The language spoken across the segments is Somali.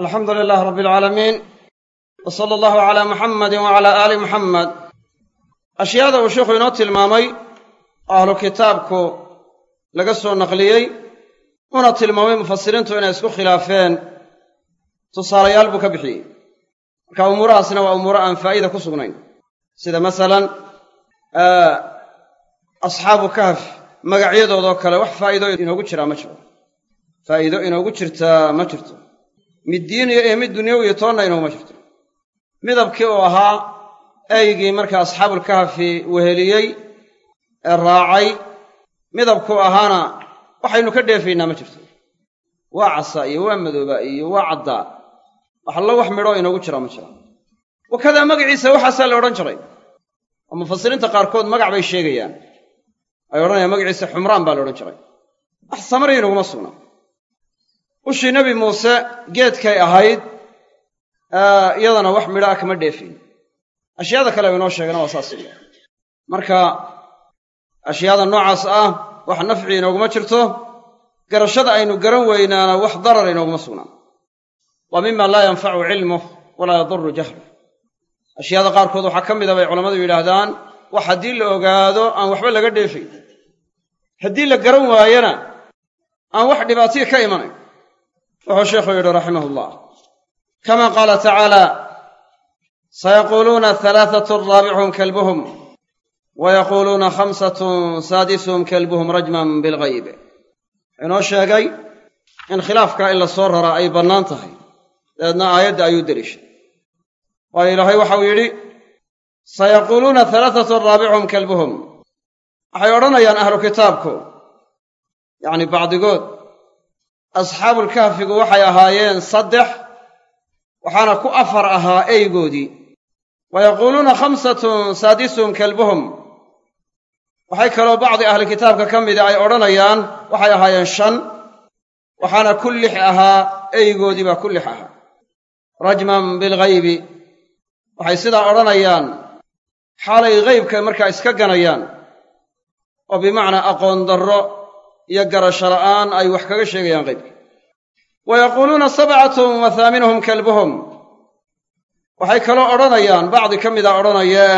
alxamdu lilaah rabbi alcaalamiin wa sala allahu calaa muxammadin wacalaa aali muxammed ashyaada uu sheikhu inoo tilmaamay oo ahlu kitaabku laga soo naqliyey una tilmaamay mufasiriintu inay isku khilaafeen. Tusaalayaal buu ka bixiyey. Marka umuurahaasna waa umuuro aan faa'iida ku sugnayn. Sida masalan asxaabu kahf magacyadoodoo kale wax faa'iido inoogu jiraa ma jiro. Faa'iido inoogu jirtaa ma jirto mid diiniyo iyo mid dunyawiyo toonna inooguma jirto. Midabkii uu ahaa eygii marka asxaabulkahfi weheliyey ee raacay midabkuu ahaana waxaynu ka dheefaynaa ma jirto. Waa casaa iyo waa madooba iyo waa caddaa wax wax midhoo inoogu jiraa ma jira. Wakadaa magaciisa waxaasaa la odhan jiray. Oo mufasiriinta qaarkood magac bay sheegayaan. Ay odhanayaan magaciisa xumraan baa la odhan jiray. Wax samari inaguma sugna ushii nebi muuse geedkay ahayd iyadana wax midho ah kama dheefin. Ashyaada kale u inoo sheegana waa saas marka ashyaada noocaas ah wax nafci inooguma jirto garashada aynu garan weynaana wax darar inooguma sugnaa waa mima laa yanfacu cilmuh walaa yaduru jahluh ashyaada qaarkood waxaa ka mida bay culammadu yidhaahdaan wax haddii la ogaado aan waxba laga dheefayn haddii la garan waayana aan wax dhibaatiya ka imanayn wuxuu sheikhu yidhi raximah ullah kama qaala tacaala sayaquuluuna halaatatun raabicuhum kalbuhum wa yaquuluuna khamsatun saadisuhum kalbuhum rajman bilghayb. Inoo sheegay in khilaafkaa in la soo raraa ay bannaan tahay dabeedna aayadda ayuu deliishay waayo ilaahay waxau yidhi sayaquuluuna halaatatun raabicuhum kalbuhum. Waxay odhanayaan ahlu kitaabku yacni bacdigood asxaabulkahfigu waxay ahaayeen saddex waxaana ku afar ahaa eygoodii wa yaquuluuna khamsatun saadisuhum kalbuhum. Waxay kaloo bacdi ahli kitaabka ka mida ay odhanayaan waxay ahaayeen shan waxaana ku lix ahaa eygoodii baa ku lix ahaa. Rajman bilghaybi. Waxay sidaa odhanayaan xaalay ghaybka markaa iska ganayaan oo bimacnaa aqoon iyo garasho la'aan ay wax kaga sheegayaan qaybka. Wa yaquuluuna sabcatun wa haaminuhum kalbuhum. Waxay kaloo odhanayaan bacdi ka mida odhanayee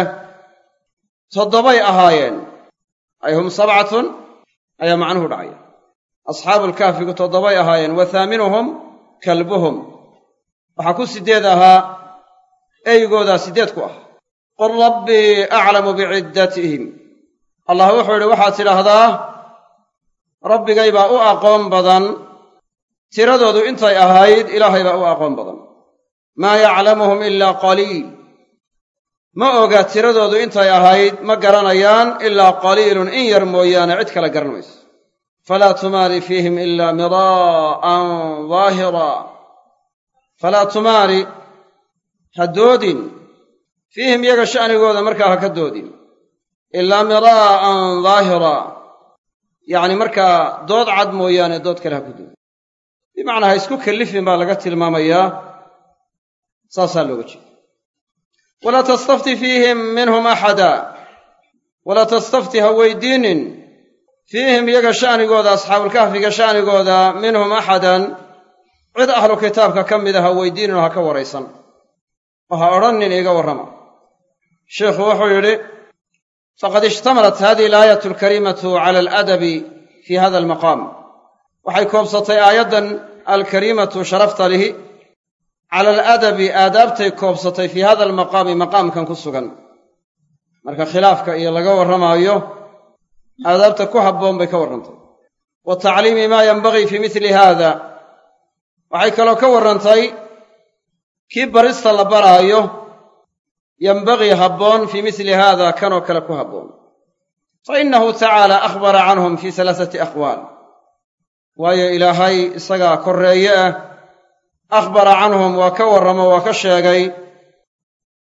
toddobay ahaayeen. Ay hum sabcatun? Ayaa macnuhu dhacaya. Asxaabulkahfigu toddobay ahaayeen wa haaminuhum kalbuhum. Waxaa ku siddeed ahaa eygoodaa siddeed ku ah qul rabbii aclamu biciddatihim allah wuxuu idhi waxaad tidhaahdaa rabbigay baa u aqoon badan. Tiradoodu intay ahayd ilaahay baa u aqoon badan. Maa yaclamuhum ilaa qaliil ma oga tiradoodu intay ahayd ma garanayaan ilaa qaliilun in yar mooyaane cid kale garan mayso falaa tumaari fiihim ilaa miraa'an daahira falaa tumaari ha doodin. Fiihim yaga sha'nigooda markaa ha ka doodin. Ilaa miraa'an daahira yacni markaa dood cad mooyaane dood kale ha ku doodin bimacnaa ha isku kallifin baa laga tilmaamayaa saasaa looga jeeda walaa tastafti fiihim minhum axada. Walaa tastafti ha weydiinin fiihim iyaga sha'nigooda asxaabulkahfiga sha'nigooda minhum axadan. Cid ahlu kitaabka ka mida ha weydiinin oo ha ka waraysan. Oo ha odhannin iiga warrama. Sheikhu wuxuu yidhi faqad ishtamalat hadihi alaayatu alkariimatu cala aladabi fi hada almaqaam waxay koobsatay aayaddan alkariimatu sharafta lihi cala aladabi aadaabtay koobsatay fii hada almaqaami maqaamkan ku sugan marka khilaafka iyo laga warramaayo aadaabta ku habboon bay ka warrantay wa tacliimi maa yenbagii fii mithli haada waxay kaloo ka warrantay kii barista la baraayo yenbagii habboon fii mithli haada kanoo kale ku habboon fa innahu tacaala akhbara canhum fii salaasati aqwaal waayo ilaahay isagaa korreeye ah akhbara canhum waa ka warramo waa ka sheegay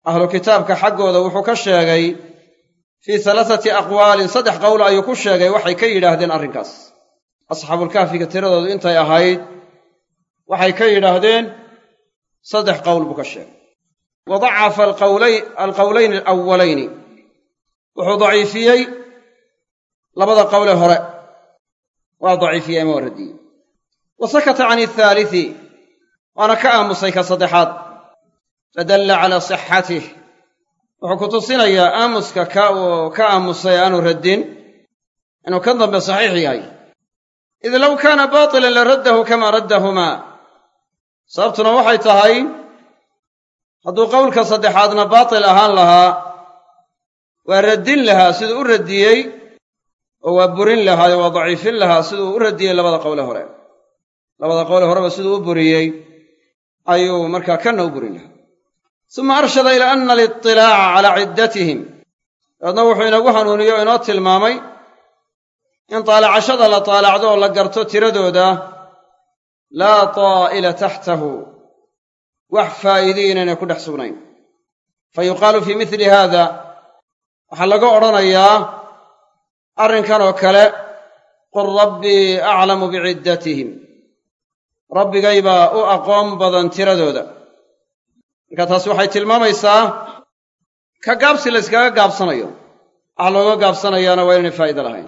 ahlu kitaabka xaggooda wuxuu ka sheegay fii salaasati aqwaalin saddex qowl ayuu ku sheegay waxay ka yidhaahdeen arrinkaas asxaabulkahfiga tiradoodu intay ahayd waxay ka yidhaahdeen saddex qowl buu ka sheegay wa dacafa alqowlayni alawalayni wuxuu daciifiyey labada qowle hore. Waa daciifiyey ama waa radiyey wa sakata can athaalisi waana ka aamusay ka saddexaad. Fadalla calaa sixatih wuxuu ku tusinayaa aamuska ka uu ka aamusay aanu raddin inuu kan dambe saxiix yahay. Id low kaana baatilan la raddahu kama raddahumaa. Sababtuna waxay tahay hadduu qowlka saddexaadna baatil ahaan lahaa waa raddin lahaa siduu u radiyey oo waa burin lahaa oo waa daciifin lahaa siduu u radiyey labada qowle hore. Labada qowle horeba siduu u buriyey ayuu markaa kanna u burin lahaa. Suma arshada ilaa ana aliطilaaca calaa ciddatihim. Dabeedna wuxuu inagu hanuuniyo o inoo tilmaamay in taalacashada la taalacdo oo la garto tiradooda laa taa'ila taxtahu wax faa'iidii inaynay ku dhex sugnayn. Fa yuqaalu fii mithli haada waxaa laga odhanayaa arrinkan oo kale qul rabbii aclamu biciddatihim rabbigaybaa u aqoon badan tiradooda. Marka taasi waxay tilmaamaysaa ka gaabsi la yskaga gaabsanayo. Wax looga gaabsanayaana waa inaynay faa'iide lahayn.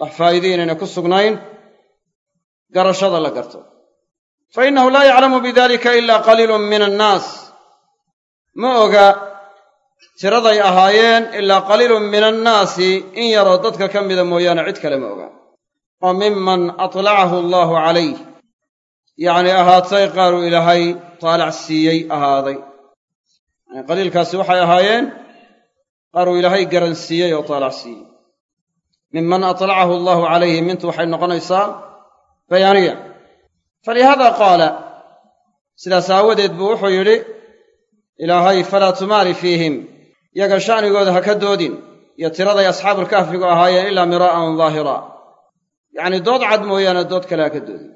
Wax faa'iidii inaynay ku sugnayn garashada la garto fa innahu laa yaclamu bidalika ila qaliilun min annaas ma oga tiraday ahaayeen ilaa qaliilun min annaasi in yaroo dadka ka mida mooyaane cid kale ma oga oo miman atlacahu allaahu calayh yacnii ahaatay qaaruu ilaahay taalac siiyey ahaaday yani qaliilkaasi waxay ahaayeen qaaruu ilaahay garansiiyey oo taalac siiyey miman atlacahu allaahu calayhi mintu waxay noqonaysaa bayaaniya falihaada qaala sidaas aawadeed buu wuxuu yidhi ilaahay falaa tumaari fiihim. Yaga sha'nigooda ha ka doodin iyo tiraday asxaabulkahfigu ahaayeen ilaa miraa'an daahira yacnii dood cad mooyaane dood kale ha ka doodin.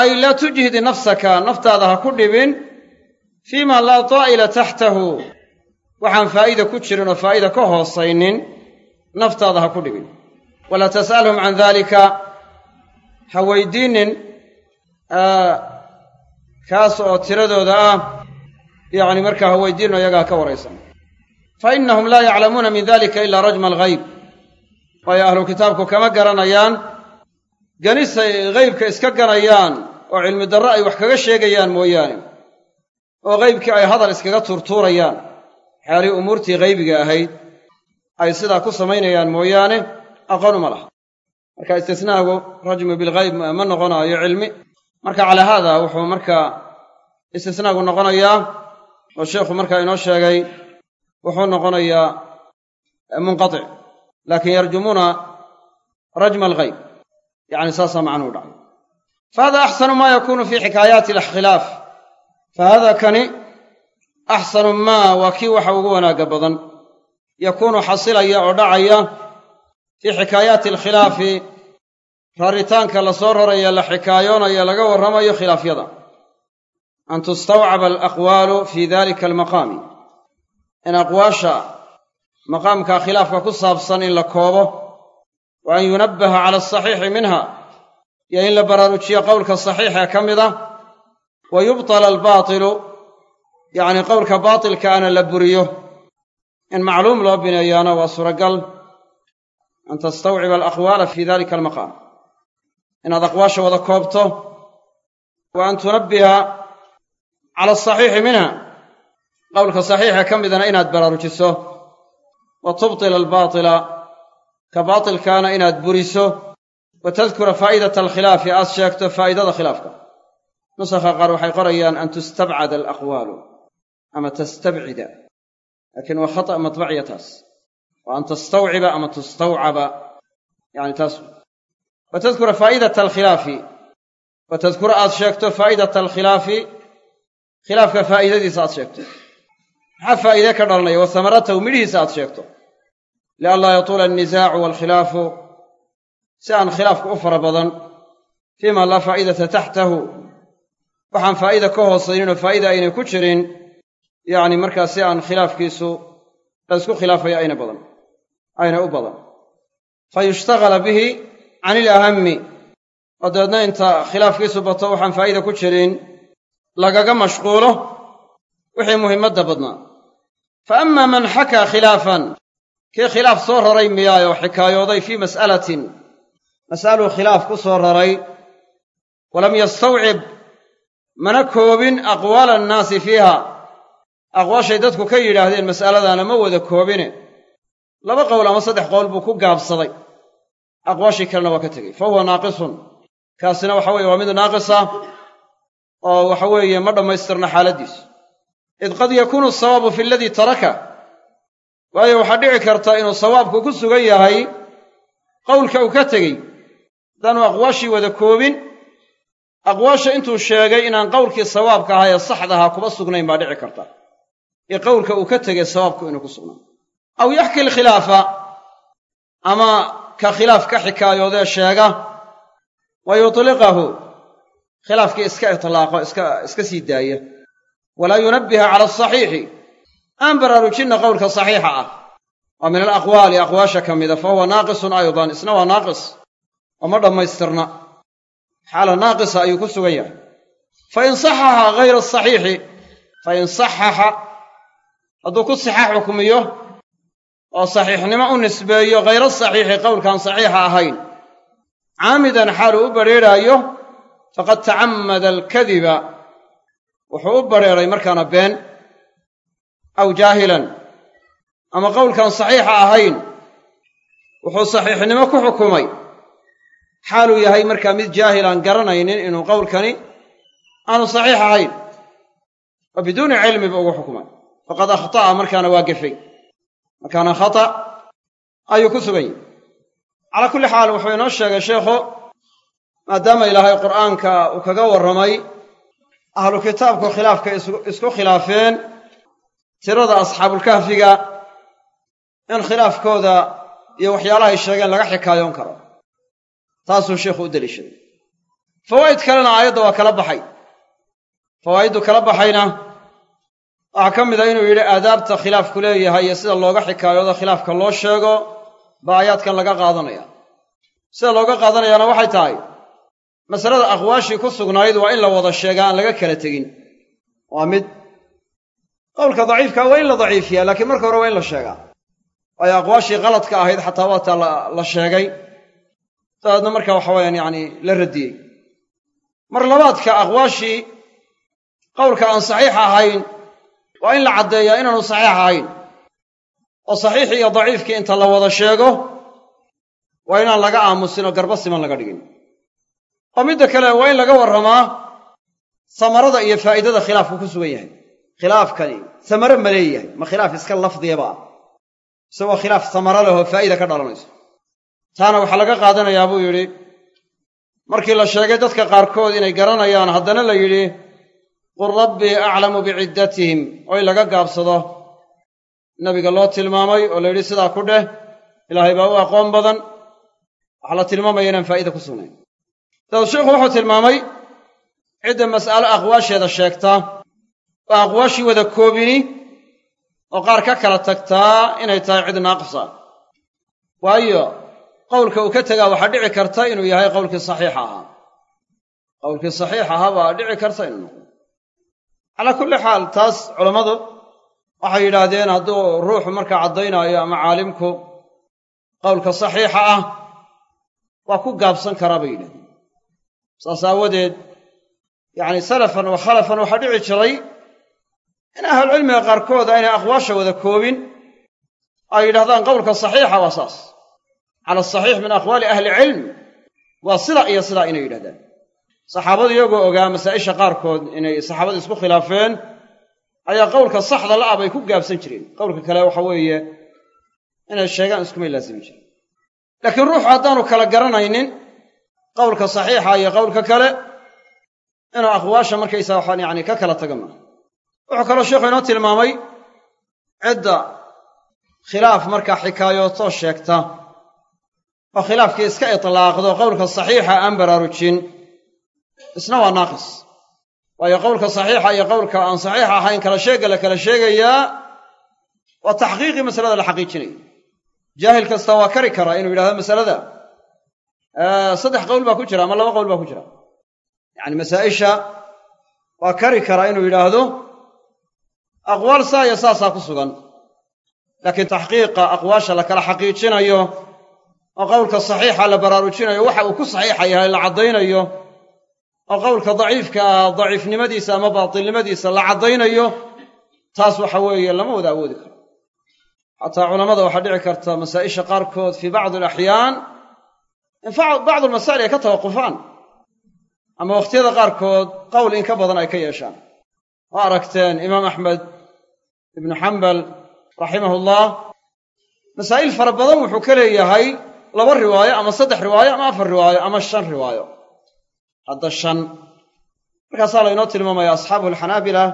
Ay laa tujhid nafsaka naftaada ha ku dhibin fii ma laa taa'ila taxtahu. Waxaan faa'ida ku jirin oo faa'ida ka hoosaynin naftaada ha ku dhibin. Walaa tas'alhum can daalika ha weydiinin kaas oo tiradooda ah yacni markaa ha weydiinoo iyagaa ka waraysan fa innahum laa yaclamuuna min dalika ilaa rajma alghayb. Waayo ahlu kitaabku kama garanayaanganisay ghaybka iska ganayaan oo cilmi darro ay wax kaga sheegayaan mooyaane oo ghaybkii ay hadal iskaga tuurtuurayaan. Waxyaalihii umuurtii ghaybiga ahayd ay sidaa ku samaynayaan mooyaane aqoon uma laha. Marka istisnaagu rajmu bilghayb ma noqonaayo cilmi marka calaa haada wuxuu markaa istisnaagu noqonayaa oo sheikhu markaa inoo sheegay wuxuu noqonayaa munqatic laakiin yarjumuuna rajma alghayb yacni saasaa macnuhu dhacay. Fahada axsanu maa yakunu fii xikaayaati alkhilaaf fa hada kani axsanu maa waa kii waxa ugu wanaagga badan. Yakuunu xasilaya oo dhacaya fii xikaayaati alkhilaafi raritaanka la soo raraya la xikaayoonayo laga warramayo khilaafyada an tustawcaba alaqwaalu fii dalika almaqaami in aqwaasha maqaamka khilaafka ku saabsan in la koobo wa an yunabbaha cala asaxiixi minha iyo in la baraarujiyo qowlka saxiixee ka mid ah wa yubtala albaatilu yacni qowlka baatilkaana la buriyo. In macluum loo bineeyaana waa suuragal. An tastawciba alaqwaala fi dalika almaqaam inaad aqwaasha wada koobto. Wa an tunabbiha cala asaxiixi minha qowlka saxiixa ka midana inaad baraarujiso. Wa tubtila albaatila ka baatilkaana inaad buriso. Wa tadkura faa'idata alkhilaafi aad sheegto faa'idada khilaafka. Nusakha qaar waxay qorayaan an tustabcada alaqwaalu ama tastabcida laakiin waa khata' matbaciya taas. Wa an tastawciba ama tustawcaba. Yani taas wa tadkura faa'idata alkhilaafi wa tadkura aad sheegto faa'idata alkhilaafi khilaafka faa'idadiisa aad sheegto maxaa faa'iide ka dhalanaya wa hamaratahu midhihiisa aad sheegto lianlaa yatuula alnisaacu waalkhilaafu si aan khilaafku u fara badan fiima laa faa'idata taxtahu waxaan faa'ida ka hoosayninoo faa'ida aynay ku jirin yacni markaa si aan khilaafkiisu la ysku khilaafaya badan ayna u badan fa can ilahammi oo dabeedna inta khilaafkiisu bato waxaan faa'ida ku jirin lagaga mashquulo wixii muhimmadda badnaa. Fa amma man xakaa khilaafan kii khilaaf soo raray miyaayoo xikaayooday fii mas'alatin. Mas'aluu khilaaf ku soo raray walam yastawcib mana koobin aqwaala annaasi fiiha. Aqwaashay dadku ka yidhaahdeen mas'aladaana ma wada koobine. Laba qowl ama saddex qowl buu ku gaabsaday aqwaashii kalena waa ka tegey. Fa huwa naaqisun kaasina waxa weeye waa mid naaqisa oo waxa weeye ma dhammaystirna xaaladdiisu id qad yakuunu asawaabu fi aladii taraka. Waayo waxaa dhici karta inuu sawaabku ku sugan yahay qowlka uu ka tegey haddaanu aqwaashii wada koobin. Aqwaasha intuu sheegay inaan qowlkii sawaabka ahaa ee saxdahaa kuba sugnayn baa dhici karta. Ee qowlka uu ka tegay sawaabku inuu ku sugnaa. Aw yaxki alkhilaafa ama ka khilaaf ka xikaayoodee sheega wa yutliqahu. Khilaafkii iska itlaaqo iska iska sii daaya walaa yunabbiha cala asaxiixi aan baraarujinna qowlka saxiixa ah. Waa min alaqwaali aqwaasha ka mida fa huwa naaqisun aydan isna waa naaqis. Oo ma dhammaystirna. Xaala naaqisa ayuu ku sugan yahay. Fain saxaxa hayra asaxiixi fain saxaxa hadduu ku sixa xukmiyo oo saxiixnimo u nisbeeyo hayra saxiixi qowlkaan saxiixa ahayn. Caamidan xaaluu u badrheerhaayo faqad tacammada alkadiba. Wuxuu u badrheeray markaana been aw jaahilan ama qowlkaan saxiixa ahayn. Wuxuu saxiixnimo ku xukumay. Xaaluu yahay markaa mid jaahilaan garanaynin inuu qowlkani aanu saxiix ahayn oo biduuni cilmi ba ugu xukumay. Faqad akhta'a markaana waa gefay markaana khata ayuu ku sugan yahy calaa kulli xaal wuxuu inoo sheegay sheikhu maadaama ilaahay qur'aanka uu kaga warramay ahlu kitaabku khilaafka isku khilaafeen tirada asxaabulkahfiga in khilaafkooda iyo waxyaalahay sheegeen laga xikaayoon karo. Taasuu sheikhu u deliishaday fawaa'id kalena aayadda waa kala baxay. Fawaa'iddu kala baxayna waxaa ka mid a inuu yidhi aadaabta khilaafku leeyahay iyo sida looga xikaayoodo khilaafka loo sheego baa aayaadkan laga qaadanaya. Sida looga qaadanayaana waxay tahay masalada aqwaashii ku sugnayd waa in la wada sheegaa aan laga kala tegin. Waa mid qowlka daciifka waa in la daciifiyaa laakiin marka hore waa in la sheegaa. Waayo aqwaashii qaladka ahayd xataa waataa la sheegay. Dabeedna marka waxa weyaan yacni la radiyey. Mar labaadka aqwaashii qowlka aan saxiix ahayn waa in la caddeeyaa inaanu saxiix ahayn. Oo saxiixii iyo daciifkii inta la wada sheego waa inaan laga aamusin oo garba siman laga dhigin. Oo midda kale waa in laga warramaa samarada iyo faa'iidada khilaafku ku sugan yahay. Khilaafkani samare ma leeyahay ma khilaaf iska lafdiyaba ah. Isagoo khilaaf samaro leh oo faa'ida ka dhalanayso taana waxaa laga qaadanayaa buu yidhi markii la sheegay dadka qaarkood inay garanayaan haddana la yidhi qul rabbii aclamu biciddatihim in laga gaabsado. Nabiga loo tilmaamay oo la yidhi sidaa ku dheh ilaahay baa u aqoon badan. Waxaa la tilmaamaya inaan faa'ida ku sugnayn dabeed sheikhu wuxuu tilmaamay cidda mas'alo aqwaasheeda sheegta oo aqwaashii wada koobini oo qaar ka kala tagtaa inay tahay cid naaqisa waayo qowlka uu ka tegaa waxaa dhici karta inuu yahay qowlkii saxiixa ahaa. Qowlkii saxiix ahaa baa dhici karta inuu noqdo calaa kulli xaal taas culammadu waxay yidhaahdeen hadduu ruuxu markaa caddaynaayo ama caalimku qowlka saxiixa ah waa ku gaabsan karaa bay yidhahdeen. Saas aawadeed yacni salafan wa khalafan waxaa dhici jiray in ahlucilmiga qaarkood aynay aqwaasha wada koobin ay yidhahdaan qowlka saxiixa waa saas. Cala asaxiix min aqwaali ahli cilm waa sida iyo sidaa inay yidhahdaan saxaabadu iyagoo ogaa masaa'isha qaarkood inay saxaabada isku khilaafeen ayaa qowlka saxda la'ah bay ku gaabsan jireen. Qowlka kale waxa weeye inay sheegaan iskumay laasimi jiren laakiin ruuxu haddaanu kala garanaynin qowlka saxiixa iyo qowlka kale inuu aqwaasha markaysaa waxaan yacni ka kala taga maaha. Wuxuu kaloo sheikhu inoo tilmaamay cidda khilaaf markaa xikaayootoo sheegta oo khilaafkii iska itlaaqdo qowlka saxiixa aan baraarujin isna waa naaqis waayo qowlka saxiixa iyo qowlka aan saxiixa ahayn kala sheegga la kala sheegayaa waa taxqiiqii masalada la xaqiijinayo jaahil kasta waa kari karaa inuu yidhahdo masalada. Saddex qowl baa ku jira ama laba qowl baa ku jira? Yacni masaa'isha waa kari karaa inuu yidhaahdo aqwaal saa iyo saasaa ku sugan. Laakiin taxqiiqa aqwaasha la kala xaqiijinayo oo qowlka saxiixa la baraarujinayo waxa uu ku saxiixa yahay la caddaynayo oo qowlka daciifka ah daciifnimadiisa ama baatilnimadiisa la caddaynayo taas waxa weeye lama wada awoodi karo. Xataa culammada waxaa dhici karta masaa'isha qaarkood fii bacdi alaxyaan in bacdu almasaa'il ay ka tawaqufaan ama wakhtiyada qaarkood qowl in ka badan ay ka yeeshaan. Oo aragteen imaam axmed ibnu xambal raximahullah masaa'il fara badan wuxuu ka leeyahay laba riwaayo ama saddex riwaayo ama afar riwaayo ama shan riwaayo hadda shan. Markaasaa laynoo tilmaamaya asxaabu alxanaabila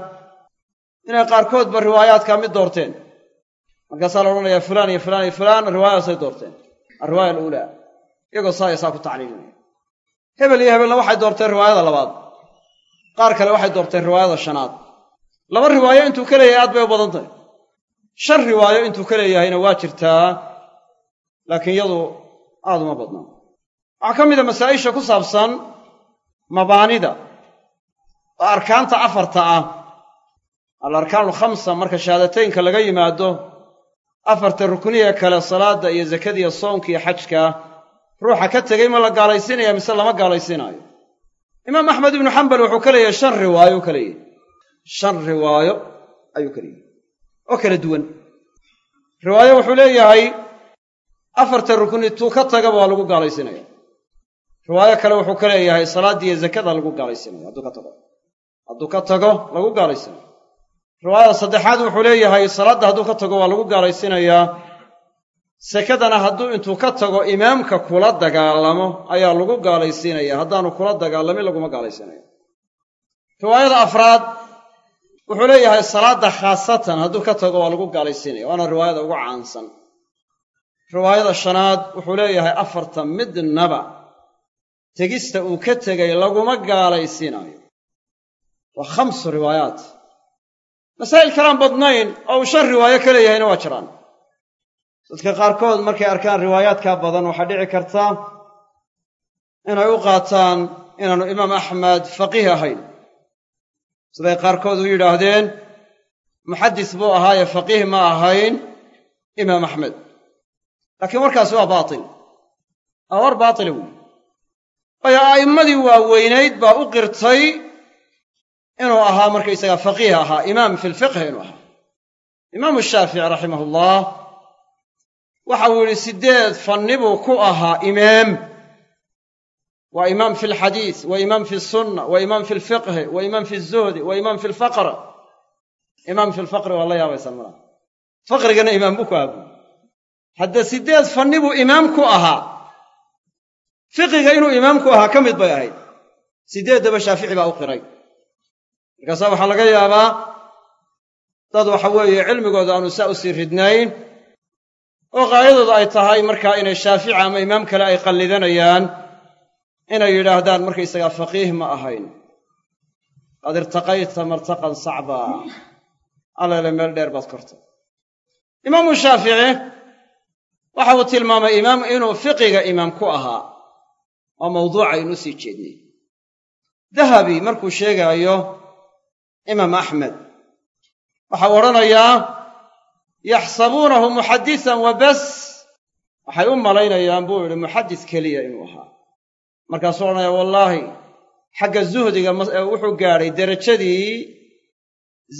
inay qaarkoodba riwaayaadkaa mid doorteen. Markaasaa la odhanayaa fulaan iyo fulaan iyo fulaan riwaayadaasay doorteen. Alriwaaya aluulaa iyagoo saa iyo saa ku tacliilinaya. Hebel iyo hebelna waxay doorteen riwaayada labaad. Qaar kale waxay doorteen riwaayada shanaad. Laba riwaayo intuu ka leeyahay aad bay u badan tahay. Shan riwaayo intuu ka leeyahayna waa jirtaa laakiin iyadu aad uma badnaa waxaa ka mida masaa'isha ku saabsan mabaanida. Oo arkaanta afarta ah. Al arkaanu alkhamsa marka shahaadateynka laga yimaado afarta rukniya kale salaadda iyo zakadiiyo soonka iyo xajka ruuxa ka tegey ma la gaalaysiinaya mise lama gaalaysiinaayo? Imaam axmed ibnu xambal wuxuu ka leeyahay shan riwaayo u ka leeyahy shan riwaayo ayuu ka leeyahay oo kala duwan. Riwaayo wuxuu leeyahay afarta rukni tuu ka tagaba waa lagu gaalaysiinaya riwaayo kale wuxuu ka leeyahay salaaddiiyo zakada lagu gaalaysiinaya hadduu ka tago. Hadduu ka tago lagu gaalaysiinayo riwaayada saddexaad wuxuu leeyahay salaadda hadduu ka tago waa lagu gaalaysiinayaa sekadana hadduu intuu ka tago imaamka kula dagaalamo ayaa lagu gaalaysiinaya haddaanu kula dagaalamin laguma gaalaysiinayo riwaayada afraad wuxuu leeyahay salaadda khaasatan hadduu ka tago waa lagu gaalaysiinaya waana riwaayada ugu caansan. Riwaayada shanaad wuxuu leeyahay afarta midnaba tegista uu ka tegay laguma gaalaysiinaayo waa khamsu riwaayaat. Masaa'il kalaan badnayn oo uu shan riwaayo ka leeyahayna waa jiraan. Dadka qaarkood markay arkaan riwaayaadkaa badan waxaa dhici karta inay u qaataan inaanu imaam axmed faqiih ahayn. Siday qaarkood u yidhaahdeen muxaddis buu ahaaye faqiih ma ahayn imaam axmed. Laakiin warkaasi waa baatil. Waa war baatila weyi waayo a'immadii waaweynayd baa u qirtay inuu ahaa markaysagaa faqiih ahaa imaam fi lfiqhi inuu ahaa. Imaamu shaafici raximahullah waxa uu yidhi siddeed fanni buu ku ahaa imaam. Waa imaam fi alxadiis wa imaam fi sunna wa imaam fi lfiqhi wa imaam fi zuhdi wa imaam fi lfaqr imaam fi lfaqri waa la yaabaysaan malaa faqrigana imaam buu ku ahaa. Buu hadda siddeed fanni buu imaam ku ahaa fiqiga inuu imaam ku ahaa ka mid bay ahayd. Siddeeddaba shaafici baa u qiray. Markaasaa waxaa laga yaabaa dad waxa weeye cilmigooda aanu saa u sii ridnayn oo qaayadooda ay tahay markaa inay shaafici ama imaam kale ay qallidanayaan inay yidhaahdaan markaysagaa faqiih ma ahayn. Qad irtaqayta martaqan sacba. Allele meel dheer baad kortay. Imaamu shaafici waxa uu tilmaamay imaam inuu fiqiga imaam ku ahaa waa mawduuca aynu sii jeednay. Dahabi markuu sheegaayo imaam axmed waxau odhanayaa yaxsabuunahu muxadisan wa bas. Waxay u malaynayaan buu yidhi muxadis keliya inuu ahaa. Markaasuu odhanaya wallaahi xagga zuhdiga wuxuu gaadhay derajadii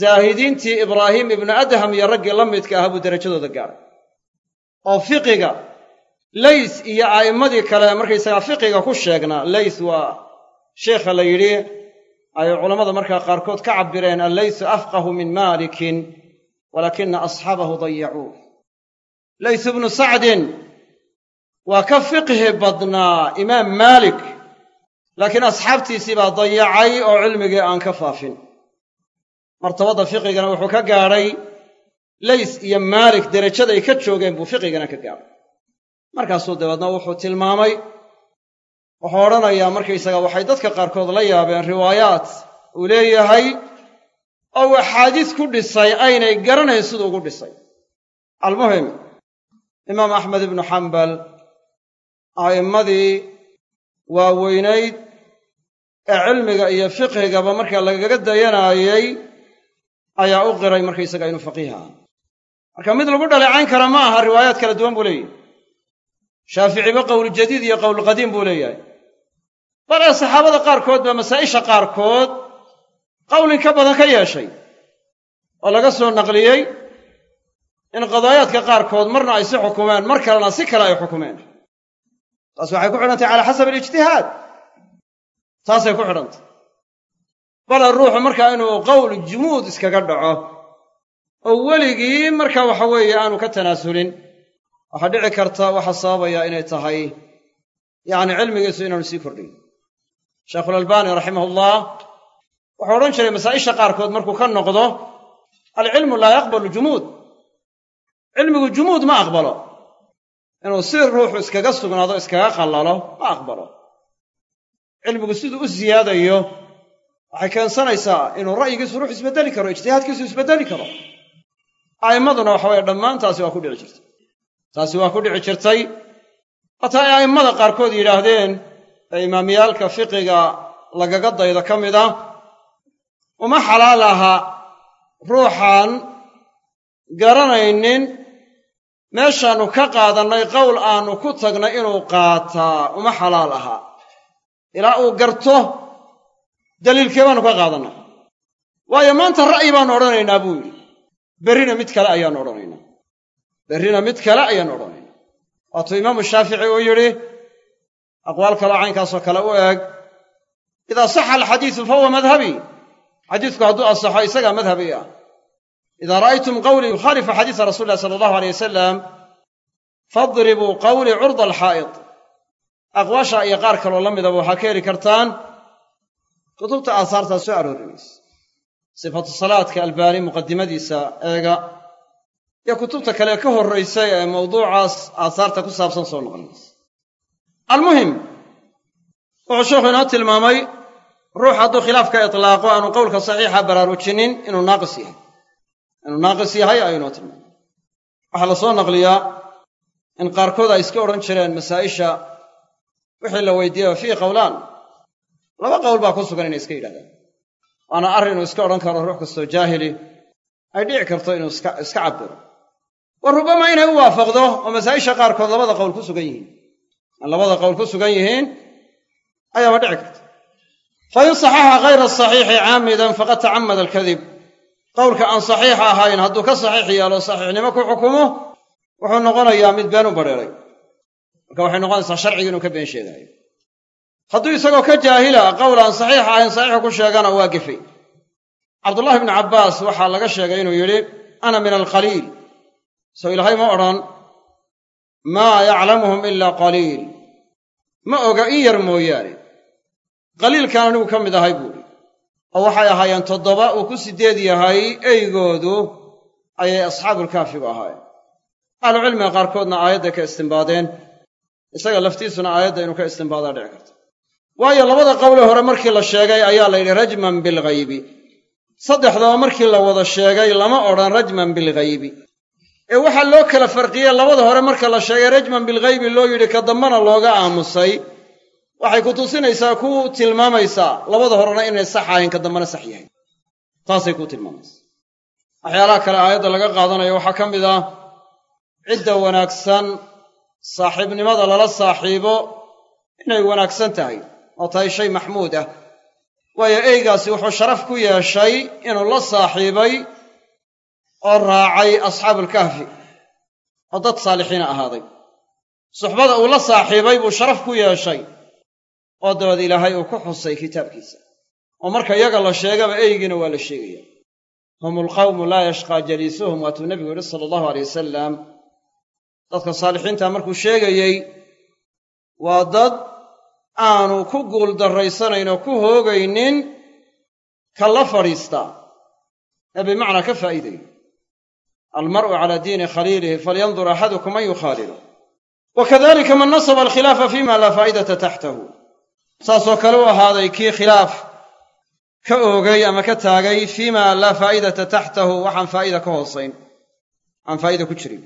zaahidiintii ibraahim ibnu adham iyo raggii la midka ahaa buu derajadooda gaadhay. Oo fiqiga lays iyo a'immadii kale markaysagaa fiqiga ku sheegnaa lays waa sheikha la yidhi ay culammada markaa qaarkood ka cabbireen allaysu afqahu min maalikin walaakina asxaabahu dayacuuh laysu bnu sacdin waa ka fiqhi badnaa imaam maalik laakiin asxaabtiisii baa dayacay oo cilmigii aan ka faafin. Martabadda fiqigana wuxuu ka gaadhay lays iyo maalik derajaday ka joogeen buu fiqigana ka gaadhay markaasuu dabeedna wuxuu tilmaamay wuxuu odhanayaa markaysaga waxay dadka qaarkood la yaabeen riwaayaat uu leeyahay oo uu axaadiis ku dhisay aynay garanayn siduu ugu dhisay. Almuhim imaam axmed ibnu xambal a'immadii waaweynayd ee cilmiga iyo fiqhigaba markaa lagaga dayanaayey ayaa u qiray markaysaga inuu faqiih aha marka mid lagu dhaleecayn kara ma aha riwaayaad kala duwan buu leeyahay shaaficiba qowl jadiid iyo qowl qadiim buu leeyahay. Bal ee saxaabada qaarkood baa masaa'isha qaarkood qowlin ka badan ka yeeshay oo laga soo naqliyey in qadaayaadka qaarkood marna ay si xukumeen mar kalena si kale ay xukumeen. Taas waxay ku xidhantay calaa xasab alijtihaad. Taasay ku xidhantay. Bale ruuxu markaa inuu qowl jumuud iskaga dhaco oo weligii marka waxa weeye aanu ka tanaasulin waxaa dhici karta waxa sababaya inay tahay yacni cilmigiisu inaanu sii kordhin. Sheekhulalbani raximahullah wuxuu odhan jiray masaa'isha qaarkood markuu ka noqdo alcilmu laa yaqbalu jumuud. Cilmigu jumuud ma aqbalo. Inuu si ruuxu iskaga sugnaado iskaga qallalo ma aqbalo. Cilmigu siduu u siyaadayo waxay keensanaysaa inuu ra'yigiisu ruux isbeddeli karo ijtihaadkiisu isbeddeli karo. A'immaduna waxa weye dhammaan taasi waa ku dhici jirtay taasi waa ku dhici jirtay. Hata ay a'immada qaarkood yidhaahdeen ee imaamiyaalka fiqiga lagaga daydo ka mid ah uma xalaal aha ruuxaan garanaynin meeshaannu ka qaadannay qowl aannu ku tagnay inuu qaataa uma xalaal aha. Ilaa uu garto daliilkee baannu ka qaadannay waayo maanta ra'yi baannu odhanaynaa buu yidhi. Berrina mid kale ayaannu odhanaynaa berrina mid kale ayaannu odhanaynaa waatuu imaamu shaafici uu yidhi aqwaal kaloo caynkaasoo kale u eeg. Idaa saxa alxadiisu fahuwa madhabii xadiisku hadduu asaxo isagaa madhabi ah idaa ra'aytum qawlii yukhaalifu xadiisa rasuli illahi sala allahu aleyh wasalam fadribuu qawlii curda alxaa'id aqwaasha iyo qaar kaloo la midaba waxaa ka heli kartaan. Kutubta aahaartaa soo aroorinaysa. Sifatu salaadka albaani muqadimadiisa eega iyo kutubta kale ka horraysay ee mawduucaas aahaarta ku saabsan soo noqonaysa. Almuhim wuxuu sheekhu inoo tilmaamay ruux hadduu khilaaf ka itlaaqo aanu qowlka saxiixa baraarujinin inuu naaqis yahay. Inuu naaqis yahay ayuu inoo tilmaamay. Waxaa la soo naqliyaa in qaarkood ay iska odhan jireen masaa'isha wixii la weydiiyey fiihi qowlaan laba qowl baa ku sugan inay iska yidhahdaan. Waana arrin uu iska odhan karo ruux kastoo jaahili ay dhici karto inuu iska cabbiro wa rubbama inay u waafaqdo oo masaa'isha qaarkood labada qowl ku sugan yihiin. Labada qowl ku sugan yihiin ayaaba dhici karta. Fa in saxaxa hayra asaxiixi caamidan faqad tacamada alkadib. Qowlka aan saxiixa ahayn hadduu ka saxiix yeelo saxiixnimo ku xukumo wuxuu noqonayaa mid been u badheeray marka waxay noqonaysaa sharcigi inuu ka been sheegaayo. Hadduu isagoo ka jaahila qowl aan saxiix ahayn saxiixu ku sheegana waa gefay cabdullahi bnu cabbaas waxaa laga sheegay inuu yidhi ana min alqaliil soo ilaahay ma odhan maa yaclamuhum ilaa qaliil. Ma oga in yar mooyaane. Qaliilkan anigu ka mid ahay buuhi oo waxay ahaayeen toddoba uu ku siddeed yahay eygoodu ayay asxaabulkaafigu ahaayeen. Ahlucilmiga qaarkoodna aayadday ka istimbaadeen. Isaga laftiisuna aayadda inuu ka istimbaadaa dhici karta. Waayo labada qowle hore markii la sheegay ayaa la yidhi rajman bilghaybi saddexdaba markii la wada sheegay lama odhan rajman bilghaybi ee waxaa loo kala farqiyey labada hore marka la sheegay rajman bilghaybi loo yidhi ka dambana looga aamusay. Waxay ku tusinaysaa ku tilmaamaysaa labada horena inay sax ahayn ka dambana sax yahay. Taasay ku tilmaamaysaa. Waxyaalaha kale aayadda laga qaadanayo waxaa ka mid ah cidda wanaagsan saaxiibnimada lala saaxiibo inay wanaagsan tahay. Oo tahay shay maxmuud ah. Waayo eygaasi wuxuu sharaf ku yeeshay inuu la saaxiibay oo raacay asxaabulkahfi oo dad saalixiina ahaaday. Suxbada uu la saaxiibay buu sharaf ku yeeshay. Oo dabeed ilaahay uu ku xusay kitaabkiisa. Oo marka iyaga la sheegaba eygiina waa la sheegaya. Hum alqawmu laa yashqaa jaliisuhum waatuu nebigu yidhi sala allahu alay wasalam dadka saalixiinta markuu sheegayey waa dad aanu ku guuldarraysanayn oo ku hoogaynin ka la fadhiistaa ee bimacnaa ka faa'iidaya almar'u calaa diini khaliilihi falyandur axadukum man yukhaalilu wa kadalika man nasaba alkhilaafa fima laa faa'idata taxtahu saasoo kale u ahaaday kii khilaaf ka oogay ama ka taagay fiima laa faa'idata taxtahu waxaan faa'ida ka hoosayn aan faa'ida ku jirin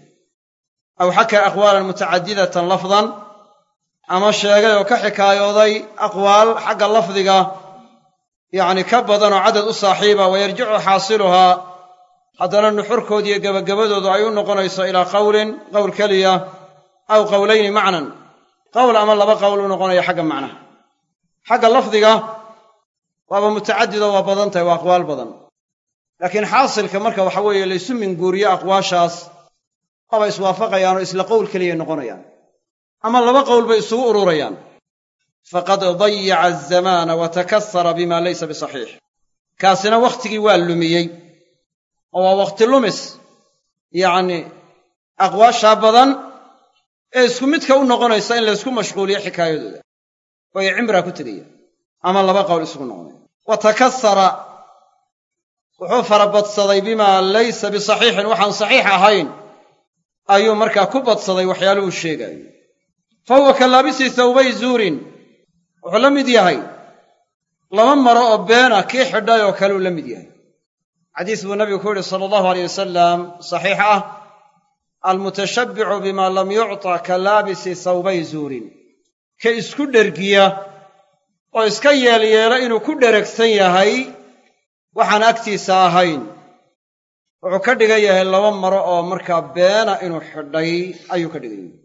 aw xakaa aqwaalan mutacadidatan lafdan ama sheegay oo ka xikaayooday aqwaal xagga lafdiga yacni ka badan oo cadad u saaxiiba wayarjicu xaasiluhaa haddana nuxurkood iyo gebagabadoodu ay u noqonayso ilaa qowlin qowl keliya aw qowlayni macnan. Qowl ama laba qowl u noqonaya xagga macnaha. Xagga lafdiga waaba mutacadidoo waa badan tahay waa aqwaal badan. Laakiin xaasilka marka waxa weeye laysu minguuriyo aqwaashaas waaba iswaafaqayaan oo isla qowl keliyay noqonayaan. Ama laba qowl bay isugu ururayaan. Faqad dayaca azamaana wa takasara bima laysa bisaxiix kaasina wakhtigii waa lumiyey oo waa wakhti lumis yacni aqwaashaa badan ee isku midka u noqonaysa in laysku mashquuliyo xikaayadooda. Waayo cimraa ku tegaya ama laba qowl isugu noqonaya. Wa takasara wuxuu farabadsaday bimaa laysa bisaxiixin waxaan saxiix ahayn ayuu markaa ku badsaday waxyaaluhu sheegaayo. Fa huwa ka laabisi thawbay zuurin wuxuu la mid yahay laba maro oo beena kii xidhay oo kaleu la mid yahay xadiis buu nabigu ku yidhi sala allahu aleyh wasalam saxiix ah almutashabbicu bima lam yucta ka laabisi thawbay zuurin. Ka isku dhergiya oo iska yeelyeela inuu ku dheragsan yahay waxaan agtiisa ahayn. Wuxuu ka dhigan yahay laba maro oo markaa beena inuu xidhay ayuu ka dhigan yahay.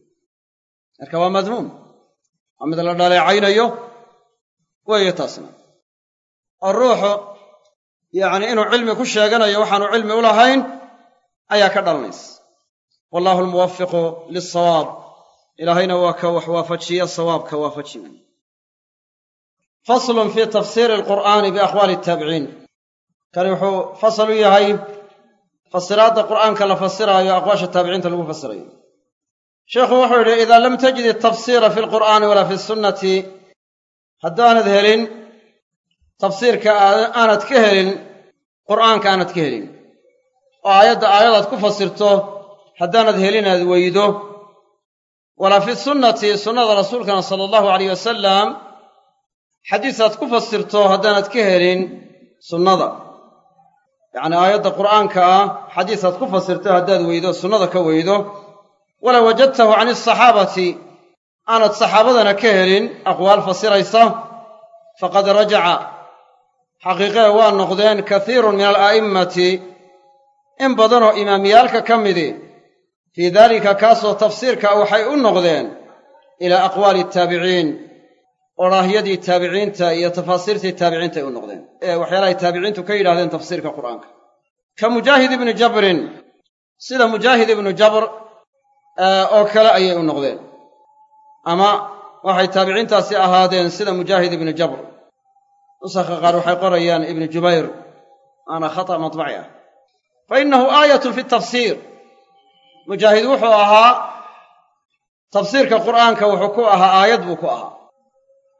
Marka waa madmuum waa mid la dhaleecaynayo weeye taasna. Oo ruuxu yacni inuu cilmi ku sheeganayo waxaanu cilmi u lahayn ayaa ka dhalanaysa wallahu almuwafiqu lisawaab ilaahayna waa ka wax waafajiya sawaabka waafajiya. Faslun fii tafsiiri alqur'aani biaqwaali attaabiciin kani wuxuu fasal u yahay fasiraadda qur'aanka la fasiraayo aqwaasha taabiciinta lagu fasirayo sheikhu wuxuu yidhi idaa lam tajid atafsiira fi lqur'aani walaa fi sunnati haddaanad helin tafsiirka aanad ka helin qur'aanka aanad ka helin. Oo aayadda aayadaad ku fasirto haddaanad helin aad weydo. Walaa fi sunnati sunnada rasuulkana sala allahu alayh wasalam xadiisaad ku fasirto haddaanad ka helin sunnada. Yacni aayadda qur'aanka ah xadiisaad ku fasirto haddaad weydo sunnada ka weydo. Wala wajadtahu can asaxaabati aanad saxaabadana ka helin aqwaal fasiraysa faqad rajaca xaqiiqee waa noqdeen kasiirun min ala'immati. In badanoo imaamiyaalka ka midi fii daalika kaasoo tafsiirka waxay u noqdeen ilaa aqwaali taabiciin odhaahyadii taabiciinta iyo tafaasiirtii taabiciinta ay u noqdeen ee waxyaalahay taabiciintu ka yidhahdeen tafsiirka qur'aanka. Ka mujaahid ibni jabrin sida mujaahid ibnu jabr oo kale ayay u noqdeen. Ama waxay taabiciintaasi ahaadeen sida mujaahid ibnu jabr nusakha qaar waxay qorayaan ibnu jubayr aana khata matbaci ah. Fa innahu aayatun fi tafsiir. Mujaahid wuxuu ahaa tafsiirka qur'aanka wuxuu ku ahaa aayad buu ku ahaa.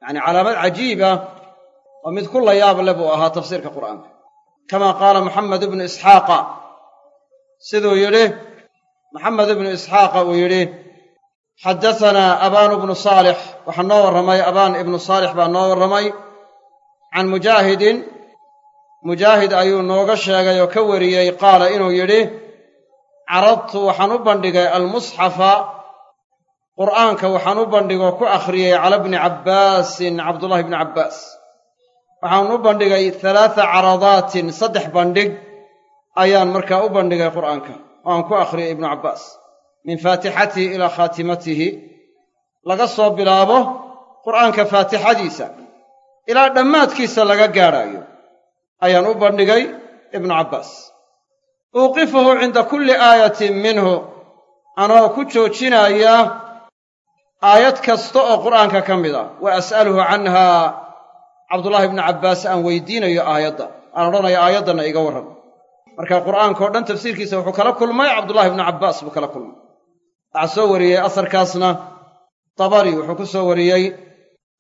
Yacni calaamad cajiiba oo mid ku la yaab le buu ahaa tafsiirka qur'aanka. Kama qaala maxamed ibnu isxaaqa siduu yidhi maxamed ibnu isxaaqa uu yidhi xaddasanaa abaanu bnu saalix waxaa noo warramay abaan ibnu saalix baa noo warramay can mujaahidin mujaahid ayuu nooga sheegay oo ka wariyey qaala inuu yidhi caradtu waxaan u bandhigay almusxafa qur'aanka waxaan u bandhigoo ku akhriyey cala bni cabbaasin cabdullahi bni cabbaas waxaan u bandhigay halaatha caradaatin saddex bandhig ayaan markaa u bandhigay qur'aanka oo aan ku akhriyay ibnu cabbaas min faatixatihi ilaa khaatimatihi laga soo bilaabo qur'aanka faatixadiisa ilaa dhammaadkiisa laga gaadhaayo ayaan u bandhigay ibnu cabbaas uuqifuhu cinda kulli aayatin minhu anoo ku joojinaya aayad kasta oo qur'aanka ka mid ah. Wa as'aluhu canha cabdullaahi ibnu cabbaas aan weydiinayo aayadda aan odhanayo aayaddanna iga warran. Marka qur'aanka oo dhan tafsiirkiisa wuxuu kala kulmay cabdullahi ibnu cabbaas buu kala kulmay. Waxaa soo wariyey asarkaasna tabari wuxuu ku soo wariyey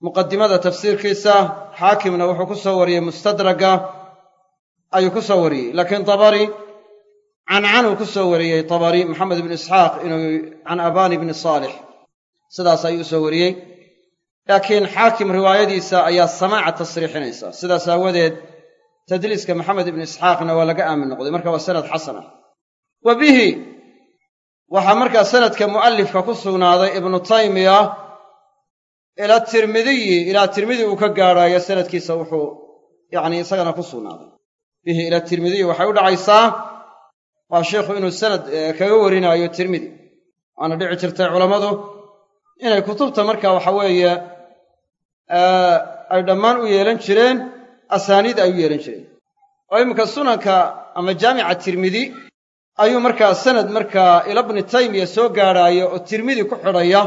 muqadimada tafsiirkiisa xaakimna wuxuu ku soo wariyey mustadraga ayuu ku soo wariyey. Laakiin tabari cancanuu ku soo wariyey. Tabari maxamed ibnu isxaaq inuu can abani ibni saalix. Sidaas ayuu u soo wariyey. Laakiin xaakim riwaayadiisa ayaa samaaca tasriixinaysa. Sidaas aawadeed tadliiska maxamed ibnu isxaaqna waa laga aamin noqday. Marka waa sanad xasan ah. Wa bihi waxaa markaa sanadka mu'allifka ku sugnaaday ibnu taymiya ilaa tirmidiyi ilaa tirmidi uu ka gaadhaayo sanadkiisa wuxuu yacni isagana ku sugnaaday. Bihi ila tirmidiyi waxay u dhacaysaa waa sheikhu inuu sanad kaga warinaayo tirmidi waana dhici jirtay culammadu inay kutubta marka waxa weeye ay dhammaan u yeelan jireen asaaniid ay u yeelan jireen. Oo iminka sunanka ama jaamica tirmidi ayuu markaa sanad markaa ila bni taymiya soo gaadhaayo oo tirmidi ku xidhaya